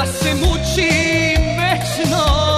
da se mučim večno.